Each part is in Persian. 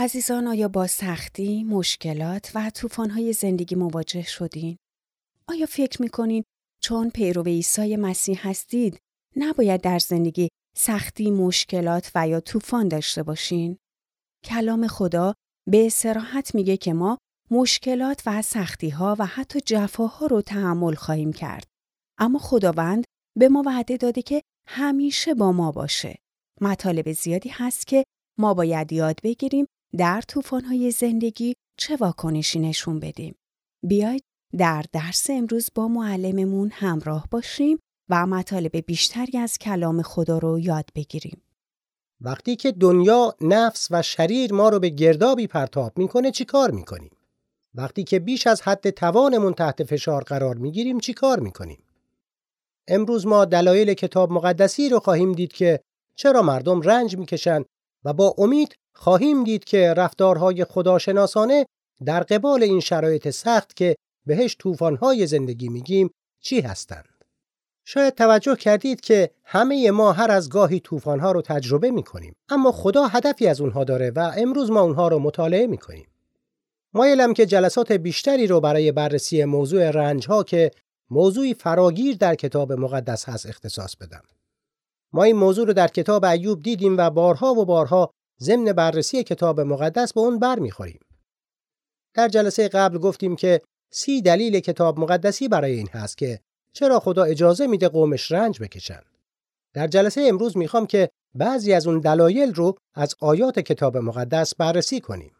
عزیزان آیا با سختی، مشکلات و طوفان‌های زندگی مواجه شدین؟ آیا فکر می‌کنین چون پیرو عیسی مسیح هستید نباید در زندگی سختی، مشکلات و یا طوفان داشته باشین؟ کلام خدا به سراحت میگه که ما مشکلات و سختی ها و حتی جفاها رو تحمل خواهیم کرد. اما خداوند به ما وعده داده که همیشه با ما باشه. مطالب زیادی هست که ما باید یاد بگیریم در طوفان‌های زندگی چه واکنشی نشون بدیم. بیاید در درس امروز با معلممون همراه باشیم و مطالب بیشتری از کلام خدا رو یاد بگیریم. وقتی که دنیا، نفس و شریر ما رو به گردابی پرتاب می‌کنه چی کار می‌کنیم؟ وقتی که بیش از حد توانمون تحت فشار قرار می‌گیریم چی کار می‌کنیم؟ امروز ما دلایل کتاب مقدسی رو خواهیم دید که چرا مردم رنج می‌کشند و با امید خواهیم دید که رفتارهای خداشناسانه در قبال این شرایط سخت که بهش طوفان‌های زندگی میگیم چی هستند. شاید توجه کردید که همه ما هر از گاهی طوفان‌ها رو تجربه می‌کنیم اما خدا هدفی از اونها داره و امروز ما اونها رو مطالعه می‌کنیم. مایلم که جلسات بیشتری رو برای بررسی موضوع رنجها که موضوعی فراگیر در کتاب مقدس هست اختصاص بدم. ما این موضوع رو در کتاب ایوب دیدیم و بارها و بارها ضمن بررسی کتاب مقدس به اون برمیخوریم. در جلسه قبل گفتیم که سی دلیل کتاب مقدسی برای این هست که چرا خدا اجازه میده قومش رنج بکشن. در جلسه امروز می‌خوام که بعضی از اون دلایل رو از آیات کتاب مقدس بررسی کنیم.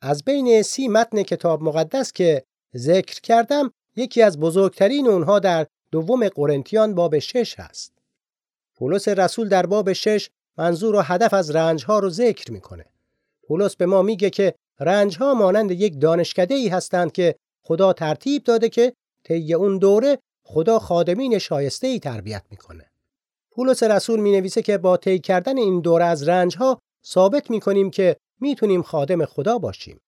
از بین سی متن کتاب مقدس که ذکر کردم یکی از بزرگترین اونها در دوم قرنتیان باب شش هست. پولس رسول در باب شش منظور و هدف از رنجها رو ذکر می‌کنه. پولس به ما میگه که رنجها مانند یک دانشکده ای هستند که خدا ترتیب داده که طی اون دوره خدا خادمین شایسته ای تربیت می‌کنه. پولس رسول می نویسه که با طی کردن این دوره از رنجها ثابت می‌کنیم که می‌تونیم خادم خدا باشیم.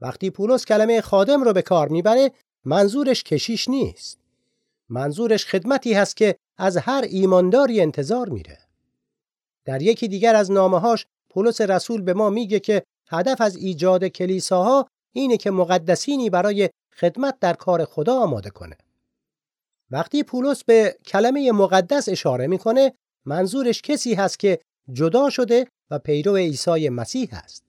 وقتی پولس کلمه خادم رو به کار می‌بره منظورش کشیش نیست. منظورش خدمتی هست که از هر ایمانداری انتظار میره. در یکی دیگر از نامه‌هاش پولس رسول به ما میگه که هدف از ایجاد کلیساها اینه که مقدسینی برای خدمت در کار خدا آماده کنه. وقتی پولس به کلمه مقدس اشاره می‌کنه منظورش کسی هست که جدا شده و پیرو عیسی مسیح است.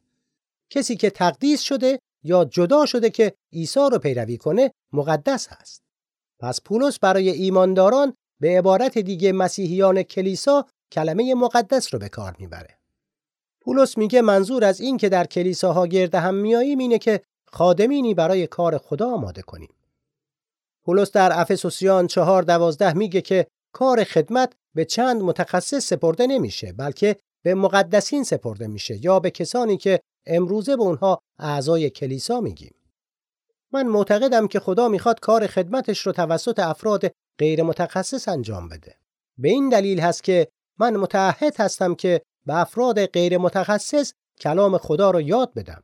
کسی که تقدیس شده یا جدا شده که عیسی رو پیروی کنه مقدس هست. پس پولس برای ایمانداران به عبارت دیگه مسیحیان کلیسا کلمه مقدس رو به کار می‌بره. پولس میگه منظور از این که در کلیساها گرد هم میاییم اینه که خادمینی برای کار خدا آماده کنیم. پولس در افسوسیان چهار دوازده میگه که کار خدمت به چند متخصص سپرده نمیشه بلکه به مقدسین سپرده میشه یا به کسانی که امروزه به اونها اعضای کلیسا میگیم. من معتقدم که خدا می‌خواد کار خدمتش رو توسط افراد غیر متخصص انجام بده. به این دلیل هست که من متعهد هستم که به افراد غیر متخصص کلام خدا رو یاد بدم.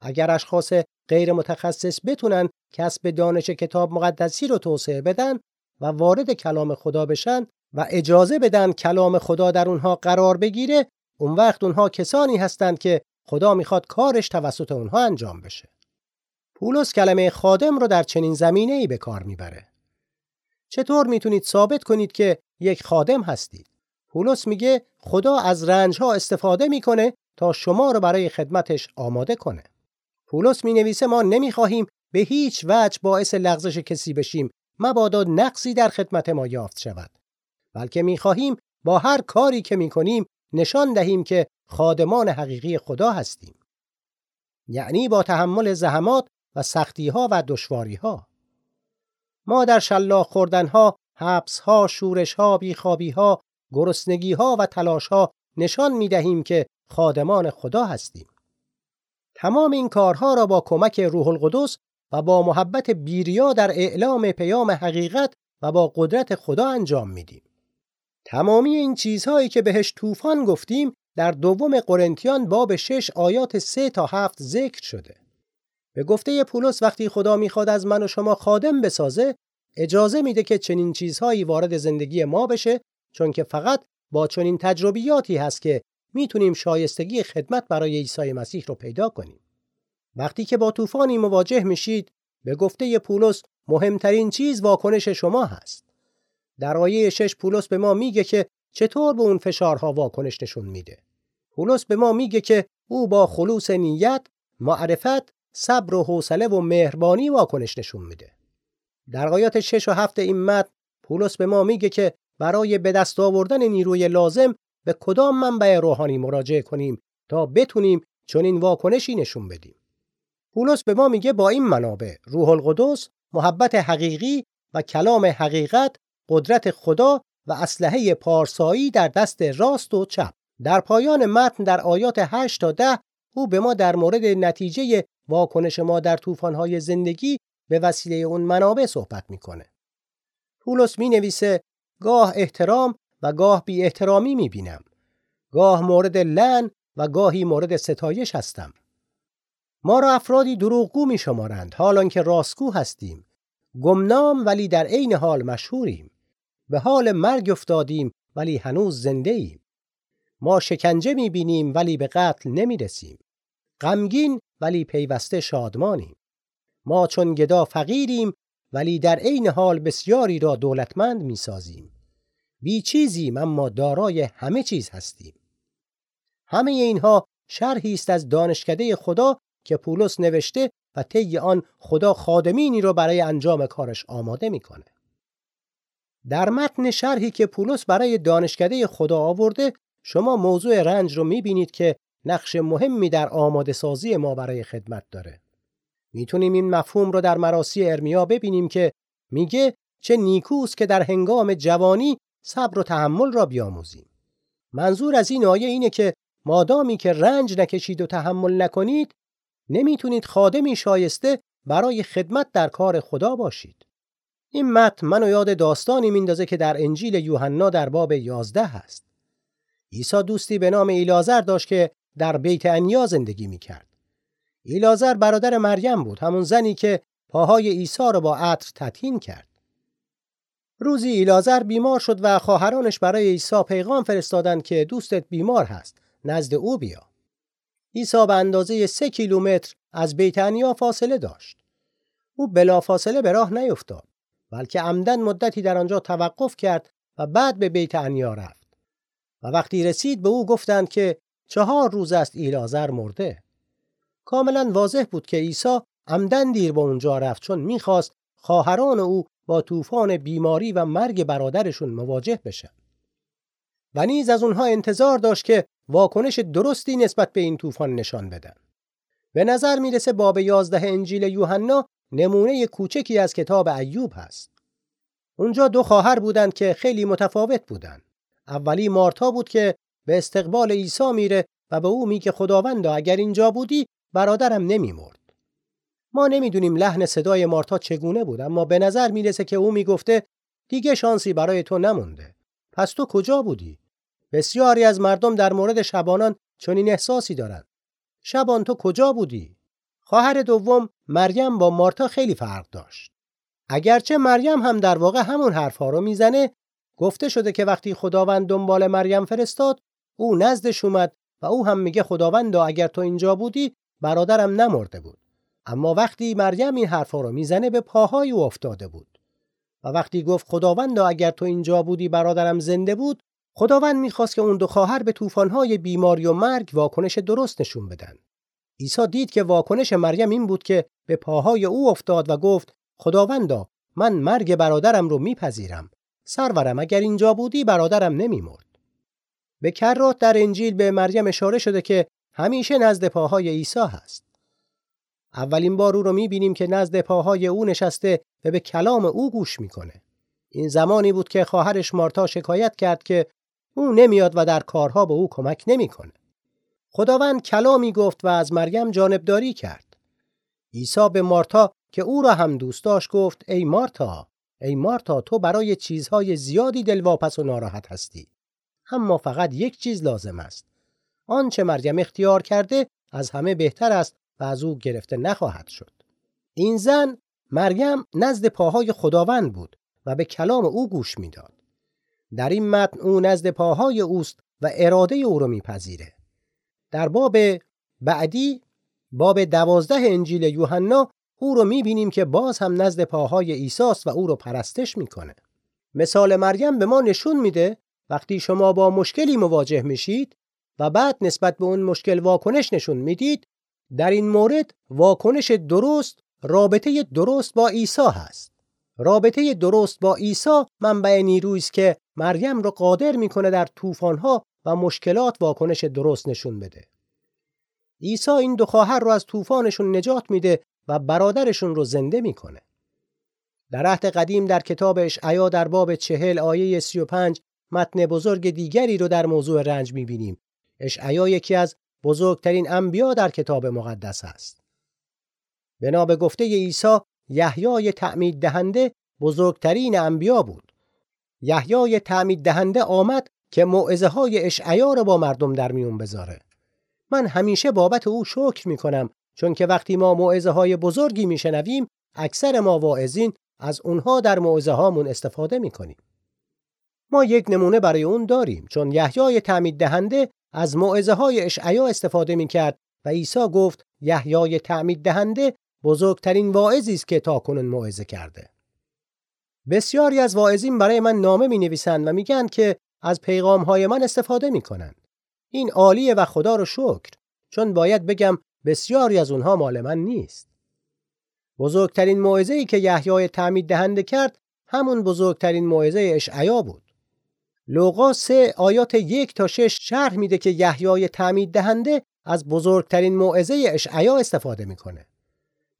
اگر اشخاص غیر متخصص بتونن کسب دانش کتاب مقدسی رو توسعه بدن و وارد کلام خدا بشن و اجازه بدن کلام خدا در اونها قرار بگیره اون وقت اونها کسانی هستند که خدا می‌خواد کارش توسط اونها انجام بشه. پولس کلمه خادم رو در چنین زمینه ای به کار می‌بره. چطور می‌تونید ثابت کنید که یک خادم هستید؟ پولس میگه خدا از رنجها استفاده می‌کنه تا شما رو برای خدمتش آماده کنه. پولس می نویسه ما نمی‌خواهیم به هیچ وجه باعث لغزش کسی بشیم مبادا نقصی در خدمت ما یافت شود. بلکه می‌خواهیم با هر کاری که می‌کنیم نشان دهیم که خادمان حقیقی خدا هستیم. یعنی با تحمل زحمات و سختی ها و دشواری ها ما در شلاق خوردن ها حبس ها شورش ها بیخوابی ها گرسنگی ها و تلاش ها نشان می دهیم که خادمان خدا هستیم تمام این کارها را با کمک روح القدس و با محبت بیریا در اعلام پیام حقیقت و با قدرت خدا انجام میدیم. تمامی این چیزهایی که بهش طوفان گفتیم در دوم قرنتیان باب 6 آیات 3 تا 7 ذکر شده. به گفته پولس وقتی خدا می‌خواد از من و شما خادم بسازه اجازه میده که چنین چیزهایی وارد زندگی ما بشه چون که فقط با چنین تجربیاتی هست که می‌تونیم شایستگی خدمت برای عیسی مسیح رو پیدا کنیم. وقتی که با طوفانی مواجه میشید به گفته پولس مهمترین چیز واکنش شما هست. در آیه 6 پولس به ما میگه که چطور به اون فشارها واکنش نشون میده. پولس به ما میگه که او با خلوص نیت، معرفت، صبر و حوصله و مهربانی واکنش نشون میده. در آیات 6 و 7 این متن پولس به ما میگه که برای به دست آوردن نیروی لازم به کدام منبع روحانی مراجعه کنیم تا بتونیم چنین واکنشی نشون بدیم. پولس به ما میگه با این منابع روح القدس، محبت حقیقی و کلام حقیقت، قدرت خدا و اسلحه پارسایی در دست راست و چپ. در پایان متن در آیات 8 تا 10 او به ما در مورد نتیجه واکنش ما در طوفان‌های زندگی به وسیله اون منابع صحبت می‌کنه. پولس می نویسه گاه احترام و گاه بی احترامی می بینم. گاه مورد لن و گاهی مورد ستایش هستم. ما را افرادی دروغگو می شمارند حالان که راستگو هستیم. گمنام ولی در عین حال مشهوریم. به حال مرگ افتادیم ولی هنوز زنده ایم. ما شکنجه می بینیم ولی به قتل نمی رسیم. غمگین ولی پیوسته شادمانیم. ما چون گدا فقیریم ولی در عین حال بسیاری را دولتمند می سازیم. بی چیزیم اما دارای همه چیز هستیم. همه اینها شرحی است از دانشکده خدا که پولس نوشته و طی آن خدا خادمینی را برای انجام کارش آماده می‌کنه. در متن شرحی که پولس برای دانشکده خدا آورده شما موضوع رنج رو می‌بینید که نقش مهمی در آماده سازی ما برای خدمت داره. می‌تونیم این مفهوم رو در مراسی ارمیا ببینیم که میگه چه نیکوست که در هنگام جوانی صبر و تحمل را بیاموزیم. منظور از این آیه اینه که مادامی که رنج نکشید و تحمل نکنید نمی‌تونید خادمی شایسته برای خدمت در کار خدا باشید. این متن منو یاد داستانی میندازه که در انجیل یوحنا در باب 11 هست. عیسی دوستی به نام ایلازر داشت که در بیت انیا زندگی می‌کرد. ایلازر برادر مریم بود همون زنی که پاهای عیسی را با عطر تطهین کرد. روزی ایلازر بیمار شد و خواهرانش برای عیسی پیغام فرستادند که دوستت بیمار هست نزد او بیا. عیسی به اندازه سه کیلومتر از بیتانیا فاصله داشت. او بلافاصله به راه نیفتاد بلکه عمدن مدتی در آنجا توقف کرد و بعد به بیت انیا رفت. و وقتی رسید به او گفتند که چهار روز است ایلازر مرده. کاملا واضح بود که عیسی عمدن دیر به اونجا رفت چون می‌خواست خواهران او با طوفان بیماری و مرگ برادرشون مواجه بشن. و نیز از اونها انتظار داشت که واکنش درستی نسبت به این طوفان نشان بدن. به نظر می‌رسه باب 11 انجیل یوحنا نمونه کوچکی از کتاب ایوب هست. اونجا دو خواهر بودند که خیلی متفاوت بودند. اولی مارتا بود که به استقبال عیسی میره و به او میگه خداوندا اگر اینجا بودی برادرم نمیمرد. ما نمی‌دونیم لحن صدای مارتا چگونه بود اما به نظر می‌رسه که او می‌گفته دیگه شانسی برای تو نمونده. پس تو کجا بودی؟ بسیاری از مردم در مورد شبانان چنین احساسی دارند. شبان تو کجا بودی؟ خواهر دوم مریم با مارتا خیلی فرق داشت. اگرچه مریم هم در واقع همون حرفها رو می‌زنه گفته شده که وقتی خداوند دنبال مریم فرستاد او نزدش اومد و او هم میگه خداوندا اگر تو اینجا بودی برادرم نمرده بود. اما وقتی مریم این حرفا رو می‌زنه به پاهای او افتاده بود. و وقتی گفت خداوندا اگر تو اینجا بودی برادرم زنده بود خداوند می‌خواست که اون دو خواهر به طوفان‌های بیماری و مرگ واکنش درست نشون بدن. عیسی دید که واکنش مریم این بود که به پاهای او افتاد و گفت خداوندا من مرگ برادرم رو میپذیرم. سرورم اگر اینجا بودی برادرم نمیمرد. به کرات در انجیل به مریم اشاره شده که همیشه نزد پاهای عیسی هست. اولین بار او رو می‌بینیم که نزد پاهای او نشسته و به کلام او گوش می‌کنه. این زمانی بود که خواهرش مارتا شکایت کرد که او نمیاد و در کارها به او کمک نمی‌کنه. خداوند کلامی گفت و از مریم جانبداری کرد. عیسی به مارتا که او را هم دوست داشت گفت ای مارتا ای مارتا تو برای چیزهای زیادی دلواپس و ناراحت هستی اما فقط یک چیز لازم است آنچه مریم اختیار کرده از همه بهتر است و از او گرفته نخواهد شد این زن مریم نزد پاهای خداوند بود و به کلام او گوش می‌داد در این متن او نزد پاهای اوست و اراده او رو میپذیره. در باب بعدی باب دوازده انجیل یوحنا او رو می‌بینیم که باز هم نزد پاهای ایساست و او رو پرستش می‌کنه. مثال مریم به ما نشون میده وقتی شما با مشکلی مواجه میشید و بعد نسبت به اون مشکل واکنش نشون می‌دید در این مورد واکنش درست رابطه درست با عیسی هست. رابطه درست با عیسی منبع نیرویی است که مریم رو قادر می‌کنه در طوفان‌ها و مشکلات واکنش درست نشون بده. عیسی این دو خواهر رو از طوفانشون نجات میده و برادرشون رو زنده می‌کنه. در عهد قدیم در کتاب اشعیا در باب چهل آیه 35 متن بزرگ دیگری رو در موضوع رنج می‌بینیم. اشعیا یکی از بزرگترین انبیا در کتاب مقدس است. بنا به گفته عیسی یحیای تعمید دهنده بزرگترین انبیا بود. یحیای تعمید دهنده آمد که موعظه های اشعیا را با مردم در میون بذاره. من همیشه بابت او شکر می کنم چون که وقتی ما موعظه های بزرگی میشنویم اکثر ما واعظین از اونها در موعظه هامون استفاده می کنیم. ما یک نمونه برای اون داریم چون یحیای تعمید دهنده از موعظه های اشعیا استفاده می کرد و عیسی گفت یحیای تعمید دهنده بزرگترین واعظی است که تاکنون موعظه کرده. بسیاری از واعظین برای من نامه می نویسند و میگن که از پیغام های من استفاده می کنند. این عالیه و خدا رو شکر چون باید بگم بسیاری از اونها مال من نیست. بزرگترین موعظه ای که یحیای تعمید دهنده کرد همون بزرگترین موعظه اشعیا بود. لوقا سه آیات یک تا شش شرح میده که یحیای تعمید دهنده از بزرگترین موعظه اشعیا استفاده می‌کنه.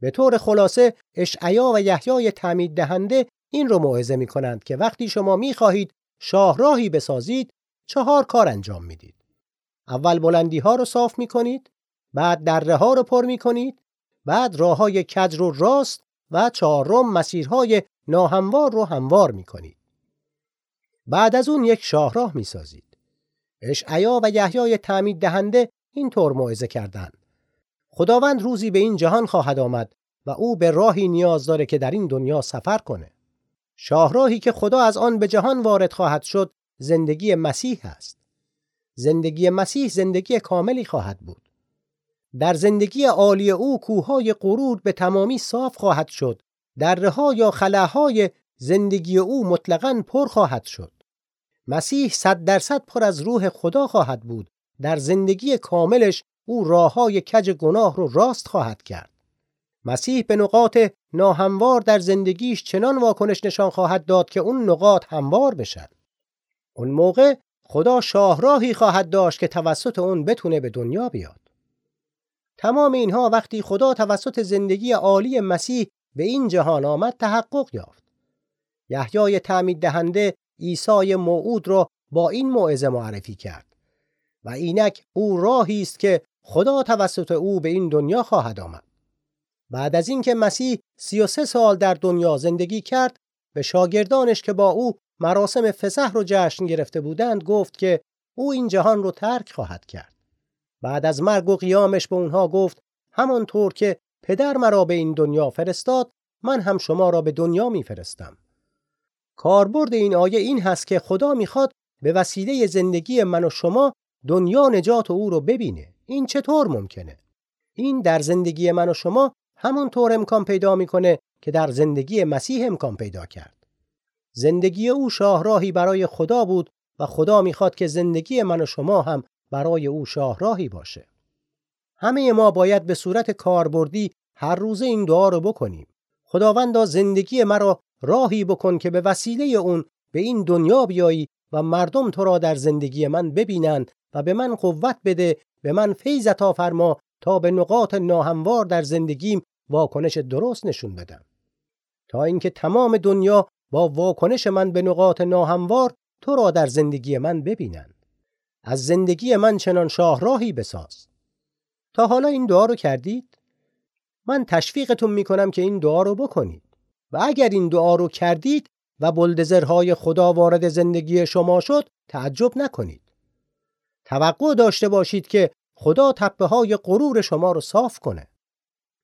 به طور خلاصه اشعیا و یحیای تعمید دهنده این رو موعظه می‌کنند که وقتی شما می‌خواهید شاهراهی بسازید چهار کار انجام می‌دید. اول بلندی ها رو صاف می‌کنید، بعد دره ها رو پر می‌کنید، بعد راه های کج رو راست و چهارم مسیرهای ناهموار رو هموار می‌کنید. بعد از اون یک شاهراه می‌سازید. اشعیا و یحیای تعمید دهنده این طور موعظه کردند. خداوند روزی به این جهان خواهد آمد و او به راهی نیاز داره که در این دنیا سفر کنه. شاهراهی که خدا از آن به جهان وارد خواهد شد زندگی مسیح است. زندگی مسیح زندگی کاملی خواهد بود. در زندگی عالی او کوههای قرود به تمامی صاف خواهد شد. دره یا خلاهای زندگی او مطلقاً پر خواهد شد. مسیح صد درصد پر از روح خدا خواهد بود. در زندگی کاملش او راه های کج گناه رو راست خواهد کرد. مسیح به نقاط ناهموار در زندگیش چنان واکنش نشان خواهد داد که اون نقاط هموار بشن. اون موقع خدا شاهراهی خواهد داشت که توسط اون بتونه به دنیا بیاد. تمام اینها وقتی خدا توسط زندگی عالی مسیح به این جهان آمد تحقق یافت. یحیای تعمید دهنده عیسی موعود را با این موعظه معرفی کرد و اینک او راهی است که خدا توسط او به این دنیا خواهد آمد. بعد از اینکه مسیح 33 سال در دنیا زندگی کرد به شاگردانش که با او مراسم فسح رو جشن گرفته بودند گفت که او این جهان رو ترک خواهد کرد. بعد از مرگ و قیامش به اونها گفت همانطور که پدر مرا به این دنیا فرستاد من هم شما را به دنیا میفرستم. کاربرد این آیه این هست که خدا می‌خواد به وسیله زندگی من و شما دنیا نجات او رو ببینه. این چطور ممکنه؟ این در زندگی من و شما همونطور امکان پیدا می‌کنه که در زندگی مسیح امکان پیدا کرد. زندگی او شاهراهی برای خدا بود و خدا می‌خواد که زندگی من و شما هم برای او شاهراهی باشه. همه ما باید به صورت کاربردی هر روزه این دعا رو بکنیم. خداوندا زندگی مرا راهی بکن که به وسیله اون به این دنیا بیایی و مردم تو را در زندگی من ببینند و به من قوت بده به من فیض عطا فرما تا به نقاط ناهموار در زندگیم واکنش درست نشون بدم. تا اینکه تمام دنیا با واکنش من به نقاط ناهموار تو را در زندگی من ببینند. از زندگی من چنان شاهراهی بساز. تا حالا این دعا رو کردید؟ من تشویقتون می‌کنم که این دعا رو بکنید. و اگر این دعا رو کردید و بلدزرهای خدا وارد زندگی شما شد تعجب نکنید توقع داشته باشید که خدا تپه های غرور شما رو صاف کنه.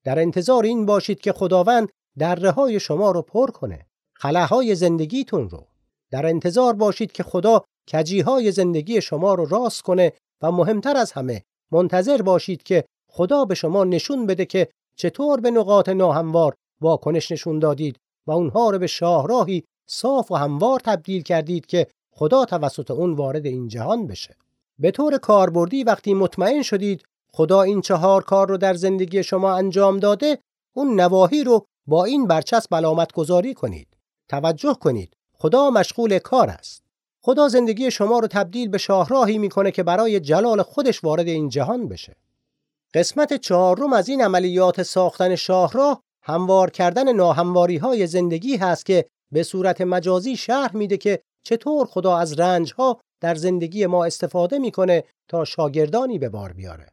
در انتظار این باشید که خداوند دره های شما رو پر کنه. خلاهای زندگیتون رو. در انتظار باشید که خدا کجیهای زندگی شما رو راست کنه و مهمتر از همه منتظر باشید که خدا به شما نشون بده که چطور به نقاط ناهموار واکنش نشون دادید و اونها رو به شاهراهی صاف و هموار تبدیل کردید که خدا توسط اون وارد این جهان بشه. به طور کاربردی وقتی مطمئن شدید خدا این چهار کار رو در زندگی شما انجام داده اون نواهی رو با این برچسب علامت گذاری کنید. توجه کنید. خدا مشغول کار است. خدا زندگی شما رو تبدیل به شاهراهی می‌کنه که برای جلال خودش وارد این جهان بشه. قسمت چهارم از این عملیات ساختن شاهراه هموار کردن ناهمواری های زندگی هست که به صورت مجازی شرح میده که چطور خدا از رنج ها در زندگی ما استفاده می‌کنه تا شاگردانی به بار بیاره.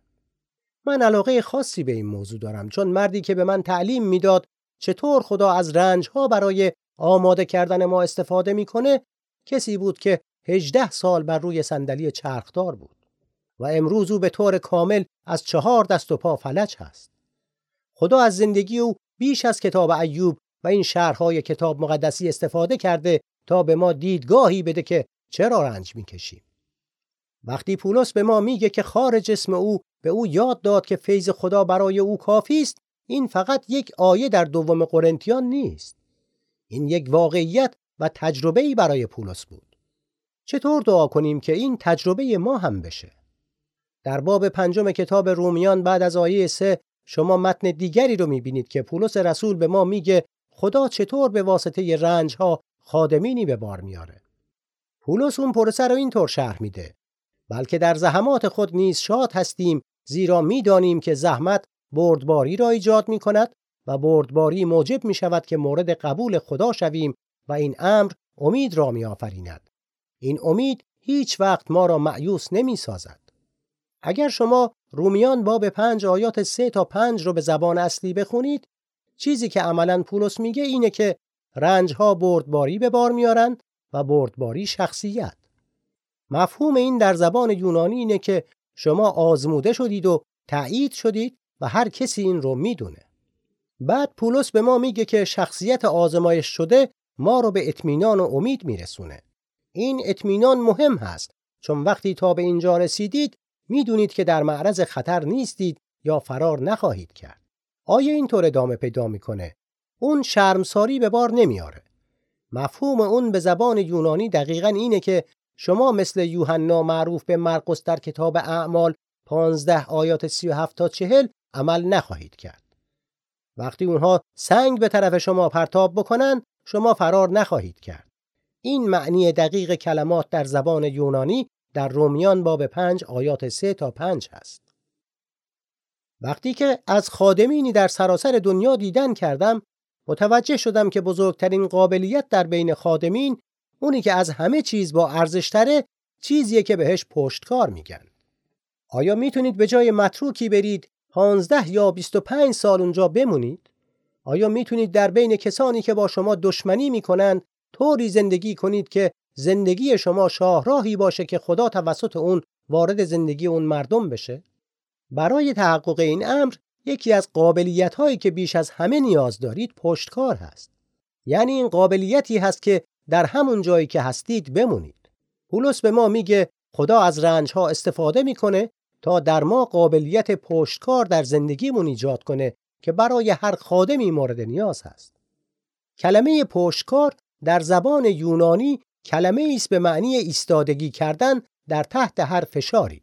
من علاقه خاصی به این موضوع دارم چون مردی که به من تعلیم می‌داد چطور خدا از رنج ها برای آماده کردن ما استفاده می‌کنه کسی بود که 18 سال بر روی صندلی چرخدار بود و امروز او به طور کامل از چهار دست و پا فلج هست. خدا از زندگی او بیش از کتاب ایوب و این شرحهای کتاب مقدسی استفاده کرده تا به ما دیدگاهی بده که چرا رنج می‌کشیم. وقتی پولس به ما میگه که خارج جسم او به او یاد داد که فیض خدا برای او کافی است این فقط یک آیه در دوم قرنتیان نیست. این یک واقعیت و تجربه برای پولس بود. چطور دعا کنیم که این تجربه ما هم بشه؟ در باب پنجم کتاب رومیان بعد از آیه سه شما متن دیگری رو می‌بینید که پولس رسول به ما میگه خدا چطور به واسطه رنج ها خادمینی به بار میاره پولس اون پرسه رو اینطور شرح میده بلکه در زحمات خود نیز شاد هستیم زیرا می‌دانیم که زحمت بردباری را ایجاد می کند و بردباری موجب می شود که مورد قبول خدا شویم و این امر امید را می آفریند. این امید هیچ وقت ما را معیوس نمی سازد. اگر شما رومیان باب پنج آیات سه تا پنج رو به زبان اصلی بخونید چیزی که عملا پولس میگه اینه که رنج ها بردباری به بار میارند و بردباری شخصیت. مفهوم این در زبان یونانی اینه که شما آزموده شدید و تایید شدید و هر کسی این رو می‌دونه. بعد پولس به ما میگه که شخصیت آزمایش شده ما رو به اطمینان و امید میرسونه. این اطمینان مهم هست چون وقتی تا به اینجا رسیدید می‌دونید که در معرض خطر نیستید یا فرار نخواهید کرد. آیا اینطور ادامه پیدا می‌کنه؟ اون شرمساری به بار نمیاره. مفهوم اون به زبان یونانی دقیقا اینه که شما مثل یوحنا معروف به مرقس در کتاب اعمال 15 آیات 37 تا 40 عمل نخواهید کرد. وقتی اونها سنگ به طرف شما پرتاب بکنن شما فرار نخواهید کرد. این معنی دقیق کلمات در زبان یونانی در رومیان باب 5 آیات 3 تا 5 هست. وقتی که از خادمینی در سراسر دنیا دیدن کردم متوجه شدم که بزرگترین قابلیت در بین خادمین اونی که از همه چیز با ارزشتره چیزیه که بهش پشتکار میگن. آیا می‌تونید به جای متروکی برید 15 یا 25 سال اونجا بمونید؟ آیا می‌تونید در بین کسانی که با شما دشمنی می‌کنند طوری زندگی کنید که زندگی شما شاهراهی باشه که خدا توسط اون وارد زندگی اون مردم بشه؟ برای تحقق این امر یکی از قابلیت هایی که بیش از همه نیاز دارید پشتکار هست. یعنی این قابلیتی هست که در همون جایی که هستید بمونید. پولس به ما میگه خدا از رنج ها استفاده می‌کنه تا در ما قابلیت پشتکار در زندگیمون ایجاد کنه که برای هر خادمی مورد نیاز هست. کلمه پشتکار در زبان یونانی کلمه است به معنی ایستادگی کردن در تحت هر فشاری.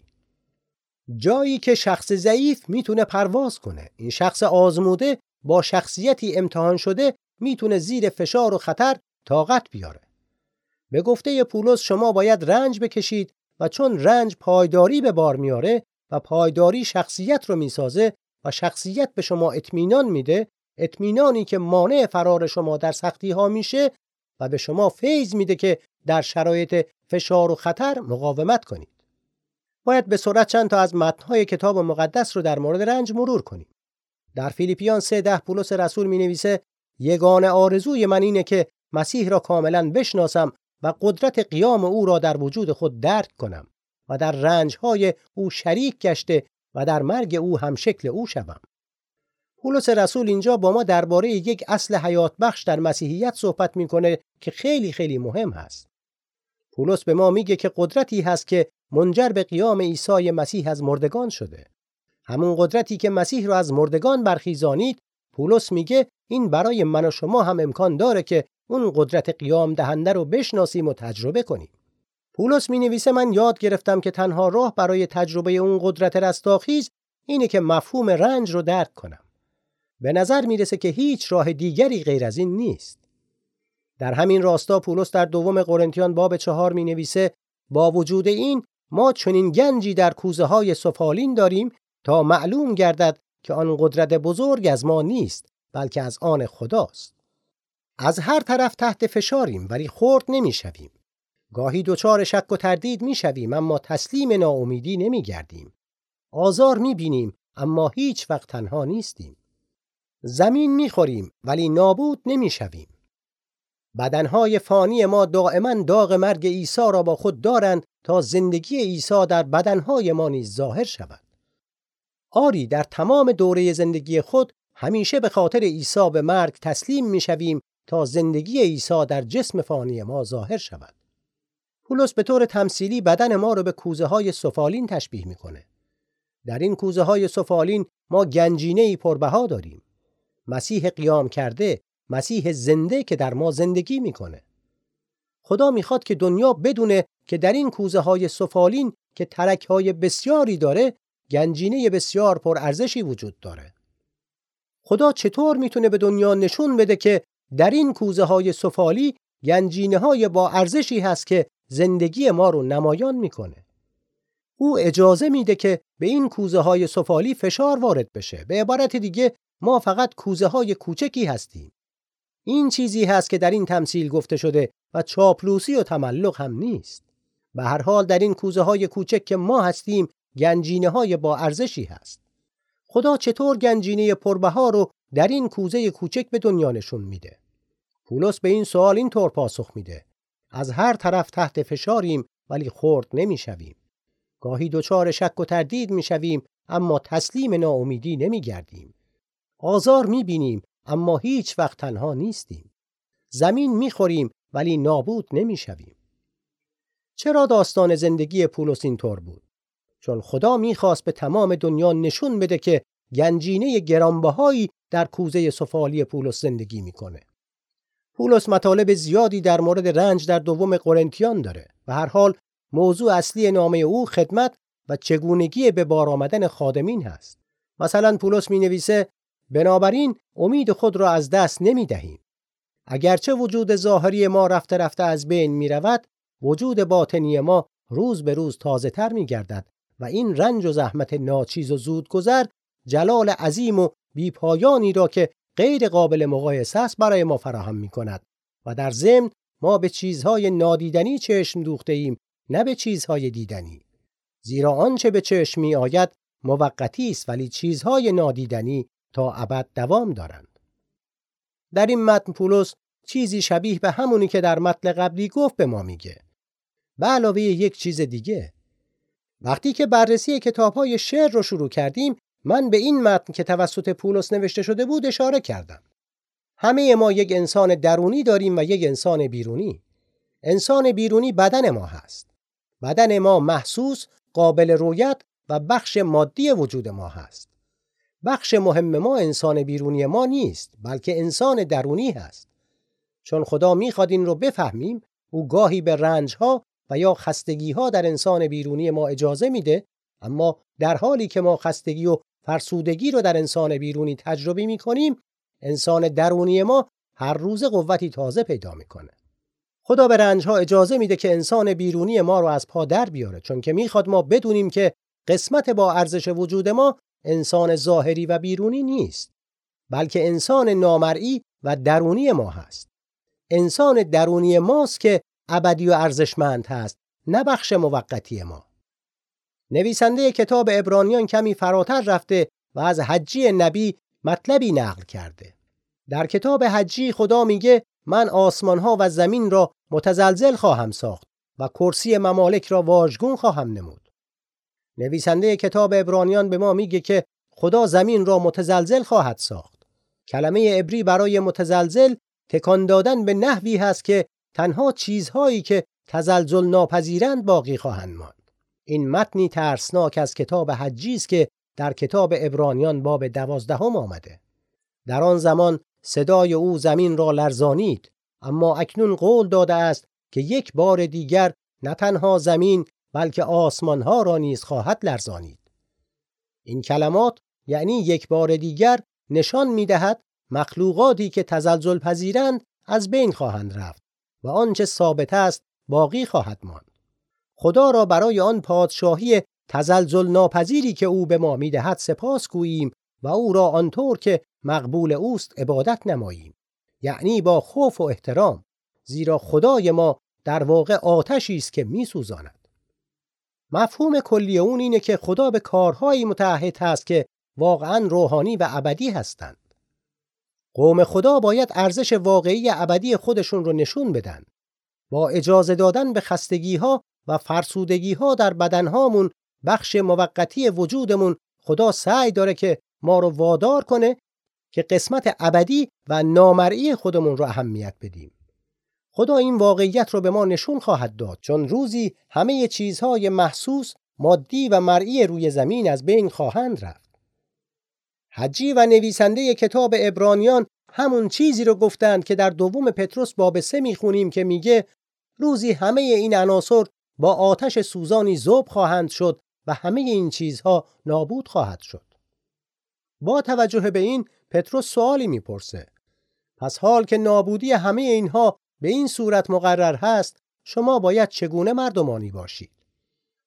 جایی که شخص ضعیف می‌تونه پرواز کنه. این شخص آزموده با شخصیتی امتحان شده می‌تونه زیر فشار و خطر طاقت بیاره. به گفته پولس شما باید رنج بکشید و چون رنج پایداری به بار میاره و پایداری شخصیت رو می‌سازه و شخصیت به شما اطمینان میده اطمینانی که مانع فرار شما در سختی ها میشه و به شما فیض میده که در شرایط فشار و خطر مقاومت کنید. باید به سرعت چند تا از متنهای کتاب مقدس رو در مورد رنج مرور کنیم. در فیلیپیان 3 ده پولس رسول می نویسه آرزوی من اینه که مسیح را کاملا بشناسم و قدرت قیام او را در وجود خود درک کنم و در رنجهای او شریک گشته و در مرگ او هم شکل او شوم. پولس رسول اینجا با ما درباره یک اصل حیات بخش در مسیحیت صحبت می‌کنه که خیلی خیلی مهم هست. پولس به ما میگه که قدرتی هست که منجر به قیام عیسی مسیح از مردگان شده. همون قدرتی که مسیح رو از مردگان برخیزانید پولس میگه این برای من و شما هم امکان داره که اون قدرت قیام دهنده رو بشناسیم و تجربه کنیم. پولس می نویسه من یاد گرفتم که تنها راه برای تجربه اون قدرت رستاخیز اینه که مفهوم رنج رو درک کنم. به نظر می‌رسه که هیچ راه دیگری غیر از این نیست. در همین راستا پولس در دوم قرنتیان باب چهار می نویسه با وجود این ما چنین گنجی در کوزه های سفالین داریم تا معلوم گردد که آن قدرت بزرگ از ما نیست بلکه از آن خداست. از هر طرف تحت فشاریم ولی خورد نمی‌شویم. گاهی دچار شک و تردید می‌شویم اما تسلیم ناامیدی نمیگردیم. آزار می‌بینیم اما هیچ وقت تنها نیستیم. زمین می‌خوریم ولی نابود نمی‌شویم. بدنهای فانی ما دائما داغ مرگ عیسی را با خود دارند تا زندگی عیسی در بدنهای ما نیز ظاهر شود. آری در تمام دوره زندگی خود همیشه به خاطر عیسی به مرگ تسلیم می‌شویم تا زندگی عیسی در جسم فانی ما ظاهر شود. پولس به طور تمثیلی بدن ما را به کوزه های سفالین تشبیه می‌کنه. در این کوزه های سفالین ما گنجینه ای پربها داریم. مسیح قیام کرده مسیح زنده که در ما زندگی می‌کنه. خدا می‌خواد که دنیا بدونه که در این کوزه های سفالین که ترک های بسیاری داره گنجینه بسیار پرارزشی وجود داره. خدا چطور می‌تونه به دنیا نشون بده که در این کوزه های سفالی گنجینه های با ارزشی هست که زندگی ما رو نمایان می‌کنه؟ او اجازه میده که به این کوزه های سفالی فشار وارد بشه. به عبارت دیگه ما فقط کوزه های کوچکی هستیم. این چیزی هست که در این تمثیل گفته شده و چاپلوسی و تملق هم نیست. به هر حال در این کوزه های کوچک که ما هستیم گنجینه های با ارزشی هست. خدا چطور گنجینه پربها رو در این کوزه کوچک به دنیا نشون میده؟ پولس به این سوال این طور پاسخ میده. از هر طرف تحت فشاریم ولی خرد نمی‌شویم. گاهی دچار شک و تردید می‌شویم اما تسلیم ناامیدی نمیگردیم. آزار می‌بینیم اما هیچ وقت تنها نیستیم. زمین می‌خوریم ولی نابود نمی‌شویم. چرا داستان زندگی پولس اینطور بود؟ چون خدا می‌خواست به تمام دنیا نشون بده که گنجینه گرانبهایی در کوزه سفالی پولس زندگی می‌کنه. پولس مطالب زیادی در مورد رنج در دوم قرنتیان داره و هر حال موضوع اصلی نامه او خدمت و چگونگی به بار آمدن خادمین هست. مثلا پولس می نویسه بنابراین امید خود را از دست نمی دهیم اگرچه وجود ظاهری ما رفته رفته از بین می رود وجود باطنی ما روز به روز تازه تر می گردد و این رنج و زحمت ناچیز و زود گذر جلال عظیم و بیپایانی را که غیر قابل مقایسه است برای ما فراهم می کند و در ضمن ما به چیزهای نادیدنی چشم دوخته ایم نه به چیزهای دیدنی. زیرا آنچه به چشم می آید موقتی است ولی چیزهای نادیدنی تا ابد دوام دارند در این متن پولس چیزی شبیه به همونی که در متن قبلی گفت به ما میگه به علاوه یک چیز دیگه وقتی که بررسی کتابهای شعر رو شروع کردیم من به این متن که توسط پولس نوشته شده بود اشاره کردم. همه ما یک انسان درونی داریم و یک انسان بیرونی. انسان بیرونی بدن ما هست. بدن ما محسوس، قابل رویت و بخش مادی وجود ما هست. بخش مهم ما انسان بیرونی ما نیست بلکه انسان درونی هست. چون خدا می‌خواد این رو بفهمیم او گاهی به رنج ها و یا خستگی ها در انسان بیرونی ما اجازه میده اما در حالی که ما خستگی و فرسودگی رو در انسان بیرونی تجربه می کنیم انسان درونی ما هر روز قوتی تازه پیدا می‌کنه. خدا به رنج ها اجازه میده که انسان بیرونی ما رو از پا در بیاره چون که می‌خواد ما بدونیم که قسمت با ارزش وجود ما انسان ظاهری و بیرونی نیست بلکه انسان نامرئی و درونی ما هست. انسان درونی ماست که ابدی و ارزشمند هست نه بخش موقتی ما. نویسنده کتاب ابرانیان کمی فراتر رفته و از حجی نبی مطلبی نقل کرده. در کتاب حجی خدا میگه من آسمان ها و زمین را متزلزل خواهم ساخت و کرسی ممالک را واژگون خواهم نمود. نویسنده کتاب ابرانیان به ما میگه که خدا زمین را متزلزل خواهد ساخت. کلمه عبری برای متزلزل تکان دادن به نحوی هست که تنها چیزهایی که تزلزل ناپذیرند باقی خواهند ماند این متنی ترسناک از کتاب حجی است که در کتاب ابرانیان باب دوازدهم آمده در آن زمان صدای او زمین را لرزانید اما اکنون قول داده است که یک بار دیگر نه تنها زمین بلکه آسمان ها را نیز خواهد لرزانید. این کلمات یعنی یک بار دیگر نشان می دهد مخلوقاتی که تزلزل پذیرند از بین خواهند رفت و آنچه ثابت است باقی خواهد ماند. خدا را برای آن پادشاهی تزلزل ناپذیری که او به ما می‌دهد سپاس گوییم و او را آنطور که مقبول اوست عبادت نماییم یعنی با خوف و احترام زیرا خدای ما در واقع آتشی است که میسوزاند. مفهوم کلی اون اینه که خدا به کارهایی متعهد هست که واقعا روحانی و ابدی هستند قوم خدا باید ارزش واقعی ابدی خودشون رو نشون بدن با اجازه دادن به خستگی ها و فرسودگی ها در بدنهامون بخش موقتی وجودمون خدا سعی داره که ما رو وادار کنه که قسمت ابدی و نامرئی خودمون رو اهمیت بدیم. خدا این واقعیت رو به ما نشون خواهد داد چون روزی همه چیزهای محسوس مادی و مرئی روی زمین از بین خواهند رفت. حجی و نویسنده کتاب ابرانیان همون چیزی رو گفتند که در دوم پتروس باب سه می‌خونیم که میگه روزی همه این عناصر با آتش سوزانی ذوب خواهند شد و همه این چیزها نابود خواهد شد. با توجه به این پتروس سوالی می‌پرسه. پس حال که نابودی همه اینها به این صورت مقرر هست شما باید چگونه مردمانی باشید؟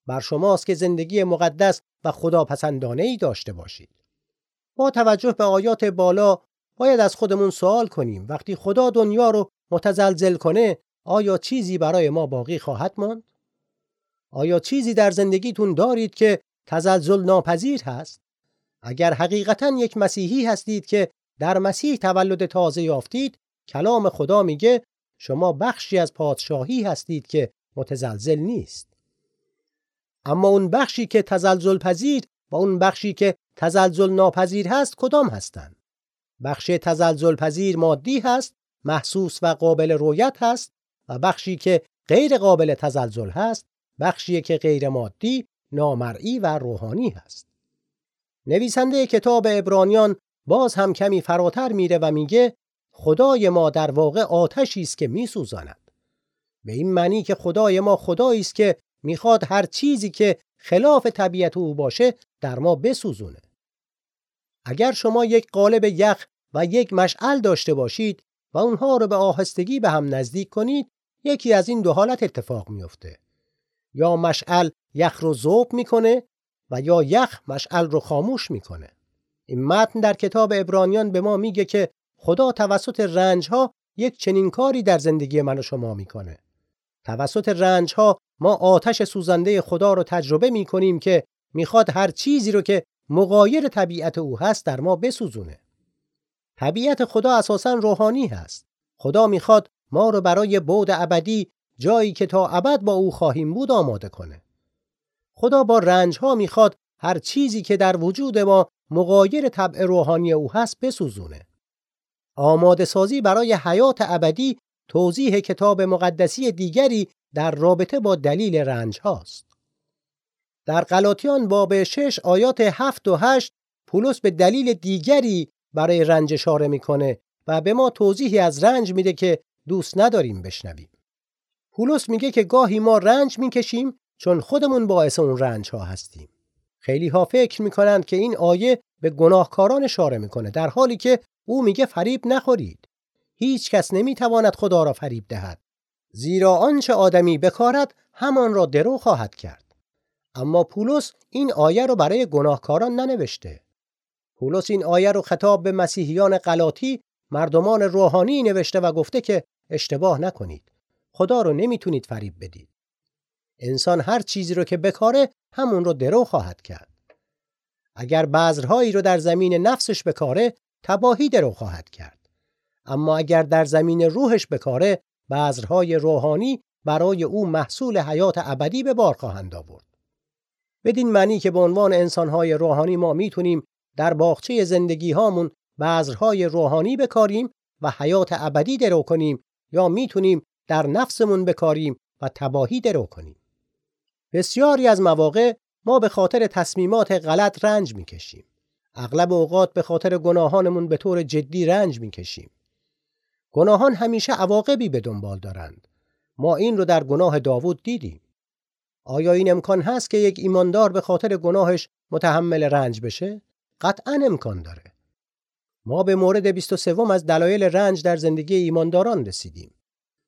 بر شماست که زندگی مقدس و خداپسندانه ای داشته باشید. با توجه به آیات بالا باید از خودمون سوال کنیم وقتی خدا دنیا رو متزلزل کنه آیا چیزی برای ما باقی خواهد ماند؟ آیا چیزی در زندگیتون دارید که تزلزل ناپذیر هست؟ اگر حقیقتا یک مسیحی هستید که در مسیح تولد تازه یافتید کلام خدا میگه شما بخشی از پادشاهی هستید که متزلزل نیست. اما اون بخشی که تزلزل پذیر و اون بخشی که تزلزل ناپذیر هست کدام هستند؟ بخش تزلزل پذیر مادی هست محسوس و قابل رویت هست و بخشی که غیر قابل تزلزل هست بخشی که غیر مادی نامرئی و روحانی هست. نویسنده کتاب ابرانیان باز هم کمی فراتر میره و میگه خدای ما در واقع آتشی است که میسوزاند. به این معنی که خدای ما خدایی است که می‌خواد هر چیزی که خلاف طبیعت او باشه در ما بسوزونه. اگر شما یک قالب یخ و یک مشعل داشته باشید و اونها رو به آهستگی به هم نزدیک کنید یکی از این دو حالت اتفاق میفته یا مشعل یخ رو ذوب می‌کنه و یا یخ مشعل رو خاموش می‌کنه. این متن در کتاب ابرانیان به ما میگه که خدا توسط رنج ها یک چنین کاری در زندگی من و شما می‌کنه. توسط رنج ها ما آتش سوزنده خدا رو تجربه می‌کنیم که می‌خواد هر چیزی رو که مغایر طبیعت او هست در ما بسوزونه. طبیعت خدا اساسا روحانی هست. خدا می‌خواد ما رو برای بود ابدی جایی که تا ابد با او خواهیم بود آماده کنه. خدا با رنج ها می‌خواد هر چیزی که در وجود ما مغایر طبع روحانی او هست بسوزونه. آماده سازی برای حیات ابدی توضیح کتاب مقدسی دیگری در رابطه با دلیل رنج هاست. در غلاطیان باب 6 آیات 7 و 8 پولس به دلیل دیگری برای رنج اشاره می‌کنه و به ما توضیحی از رنج میده که دوست نداریم بشنویم. پولس میگه که گاهی ما رنج می‌کشیم چون خودمون باعث اون رنج ها هستیم. خیلی ها فکر می‌کنند که این آیه به گناهکاران اشاره می‌کنه در حالی که او میگه فریب نخورید. هیچ کس نمی‌تواند خدا را فریب دهد. زیرا آنچه آدمی بکارد همان را درو خواهد کرد. اما پولس این آیه رو برای گناهکاران ننوشته. پولس این آیه رو خطاب به مسیحیان غلاطی مردمان روحانی نوشته و گفته که اشتباه نکنید. خدا رو نمی‌تونید فریب بدید. انسان هر چیزی رو که بکاره همون رو درو خواهد کرد. اگر بذرهایی رو در زمین نفسش بکاره تباهی درو خواهد کرد. اما اگر در زمین روحش بکاره بذرهای روحانی برای او محصول حیات ابدی به بار خواهند آورد. بدین معنی که به عنوان انسانهای روحانی ما می‌تونیم در باغچه زندگی هامون بذرهای روحانی بکاریم و حیات ابدی درو کنیم یا می‌تونیم در نفسمون بکاریم و تباهی درو کنیم. بسیاری از مواقع ما به خاطر تصمیمات غلط رنج می‌کشیم. اغلب اوقات به خاطر گناهانمون به طور جدی رنج می‌کشیم. گناهان همیشه عواقبی به دنبال دارند. ما این رو در گناه داوود دیدیم. آیا این امکان هست که یک ایماندار به خاطر گناهش متحمل رنج بشه؟ قطعا امکان داره. ما به مورد 23 از دلایل رنج در زندگی ایمانداران رسیدیم.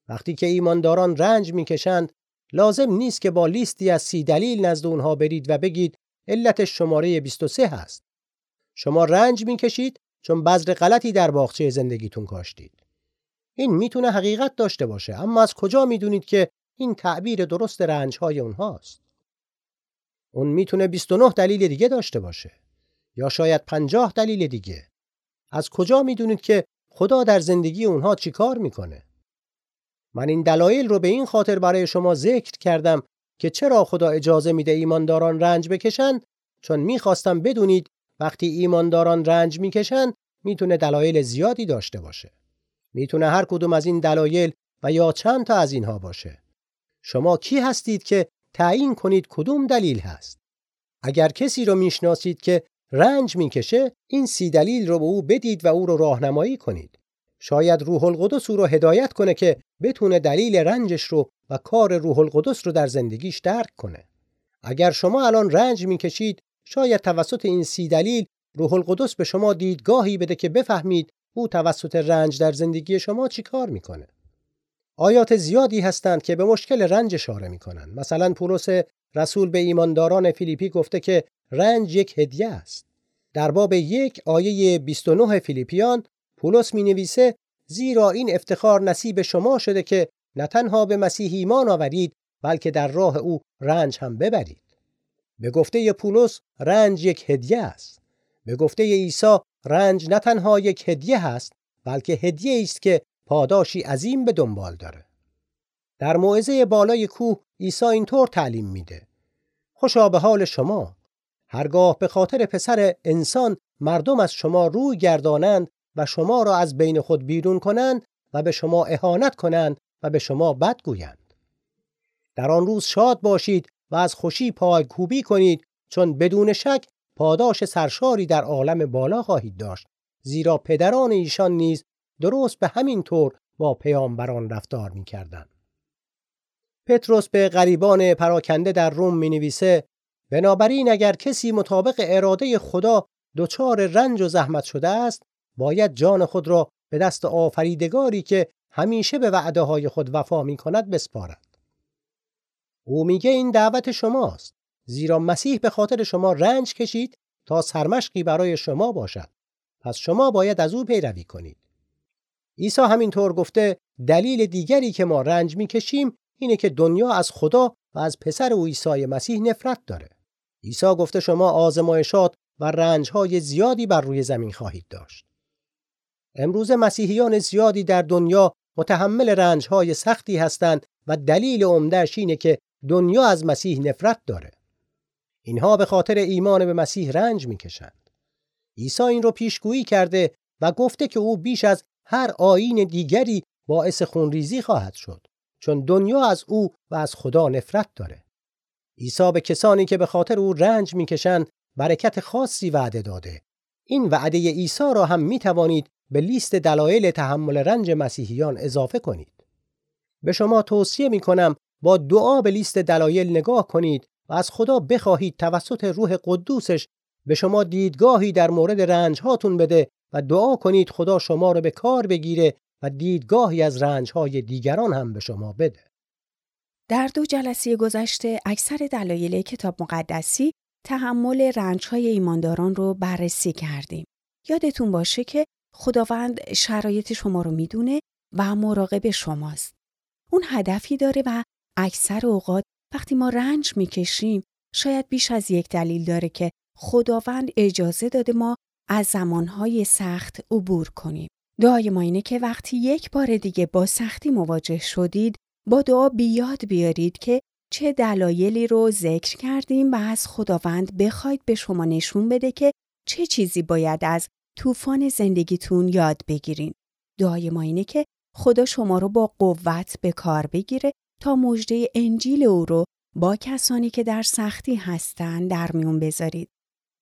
وقتی که ایمانداران رنج می‌کشند لازم نیست که با لیستی از سی دلیل نزد اونها برید و بگید علت شماره 23 هست. شما رنج می‌کشید چون بذر غلطی در باغچه زندگیتون کاشتید. این می‌تونه حقیقت داشته باشه اما از کجا می‌دونید که این تعبیر درست رنجهای اونهاست؟ اون می‌تونه 29 دلیل دیگه داشته باشه یا شاید 50 دلیل دیگه. از کجا می‌دونید که خدا در زندگی اونها چیکار می‌کنه؟ من این دلایل رو به این خاطر برای شما ذکر کردم که چرا خدا اجازه میده ایمانداران رنج بکشند چون می‌خواستم بدونید وقتی ایمانداران رنج می‌کشند می‌تونه دلایل زیادی داشته باشه. می‌تونه هر کدوم از این دلایل و یا چند تا از اینها باشه. شما کی هستید که تعیین کنید کدوم دلیل هست؟ اگر کسی رو می‌شناسید که رنج می‌کشه این سی دلیل رو به او بدید و او رو راهنمایی کنید. شاید روح القدس او رو هدایت کنه که بتونه دلیل رنجش رو و کار روح القدس رو در زندگیش درک کنه. اگر شما الان رنج می‌کشید شاید توسط این سی دلیل روح القدس به شما دیدگاهی بده که بفهمید او توسط رنج در زندگی شما چی کار می‌کنه. آیات زیادی هستند که به مشکل رنج اشاره می‌کنن. مثلا پولس رسول به ایمانداران فیلیپی گفته که رنج یک هدیه است. در باب یک آیه 29 فیلیپیان پولس می نویسه زیرا این افتخار نصیب شما شده که نه تنها به مسیح ایمان آورید بلکه در راه او رنج هم ببرید. به گفته پولس رنج یک هدیه است. به گفته عیسی رنج نه تنها یک هدیه است بلکه هدیه است که پاداشی عظیم به دنبال داره. در موعظه بالای کوه عیسی اینطور تعلیم میده. خوشا به حال شما هرگاه به خاطر پسر انسان مردم از شما روی گردانند و شما را از بین خود بیرون کنند و به شما اهانت کنند و به شما بد گویند در آن روز شاد باشید و از خوشی پایکوبی کنید چون بدون شک پاداش سرشاری در عالم بالا خواهید داشت زیرا پدران ایشان نیز درست به همین طور با پیامبران رفتار می‌کردند پتروس به غریبان پراکنده در روم می نویسه بنابراین اگر کسی مطابق اراده خدا دچار رنج و زحمت شده است باید جان خود را به دست آفریدگاری که همیشه به وعده های خود وفا می کند بسپارد. او میگه این دعوت شماست زیرا مسیح به خاطر شما رنج کشید تا سرمشقی برای شما باشد. پس شما باید از او پیروی کنید. عیسی همینطور گفته دلیل دیگری که ما رنج می‌کشیم اینه که دنیا از خدا و از پسر او عیسی مسیح نفرت داره. عیسی گفته شما آزمایشات و رنجهای زیادی بر روی زمین خواهید داشت. امروز مسیحیان زیادی در دنیا متحمل رنجهای سختی هستند و دلیل عمدهش اینه که دنیا از مسیح نفرت داره. اینها به خاطر ایمان به مسیح رنج می‌کشند. عیسی این رو پیشگویی کرده و گفته که او بیش از هر آیین دیگری باعث خونریزی خواهد شد چون دنیا از او و از خدا نفرت داره. عیسی به کسانی که به خاطر او رنج می‌کشند برکت خاصی وعده داده. این وعده عیسی را هم می توانید به لیست دلایل تحمل رنج مسیحیان اضافه کنید. به شما توصیه می کنم با دعا به لیست دلایل نگاه کنید و از خدا بخواهید توسط روح قدوسش به شما دیدگاهی در مورد رنج هاتون بده و دعا کنید خدا شما را به کار بگیره و دیدگاهی از رنج های دیگران هم به شما بده. در دو جلسه گذشته اکثر دلایل کتاب مقدسی تحمل رنج های ایمانداران رو بررسی کردیم. یادتون باشه که خداوند شرایط شما رو می‌دونه و مراقب شماست. اون هدفی داره و اکثر اوقات وقتی ما رنج می‌کشیم شاید بیش از یک دلیل داره که خداوند اجازه داده ما از زمانهای سخت عبور کنیم. دعای ما اینه که وقتی یک بار دیگه با سختی مواجه شدید با دعا بیاد بیارید که چه دلایلی رو ذکر کردیم و از خداوند بخواید به شما نشون بده که چه چیزی باید از طوفان زندگیتون یاد بگیرین. دعای ما اینه که خدا شما رو با قوت به کار بگیره تا مژده انجیل او رو با کسانی که در سختی هستند در میون بذارید.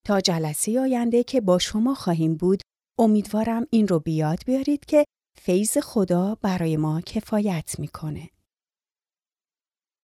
تا جلسه آینده که با شما خواهیم بود امیدوارم این رو بیاد بیارید که فیض خدا برای ما کفایت می‌کنه.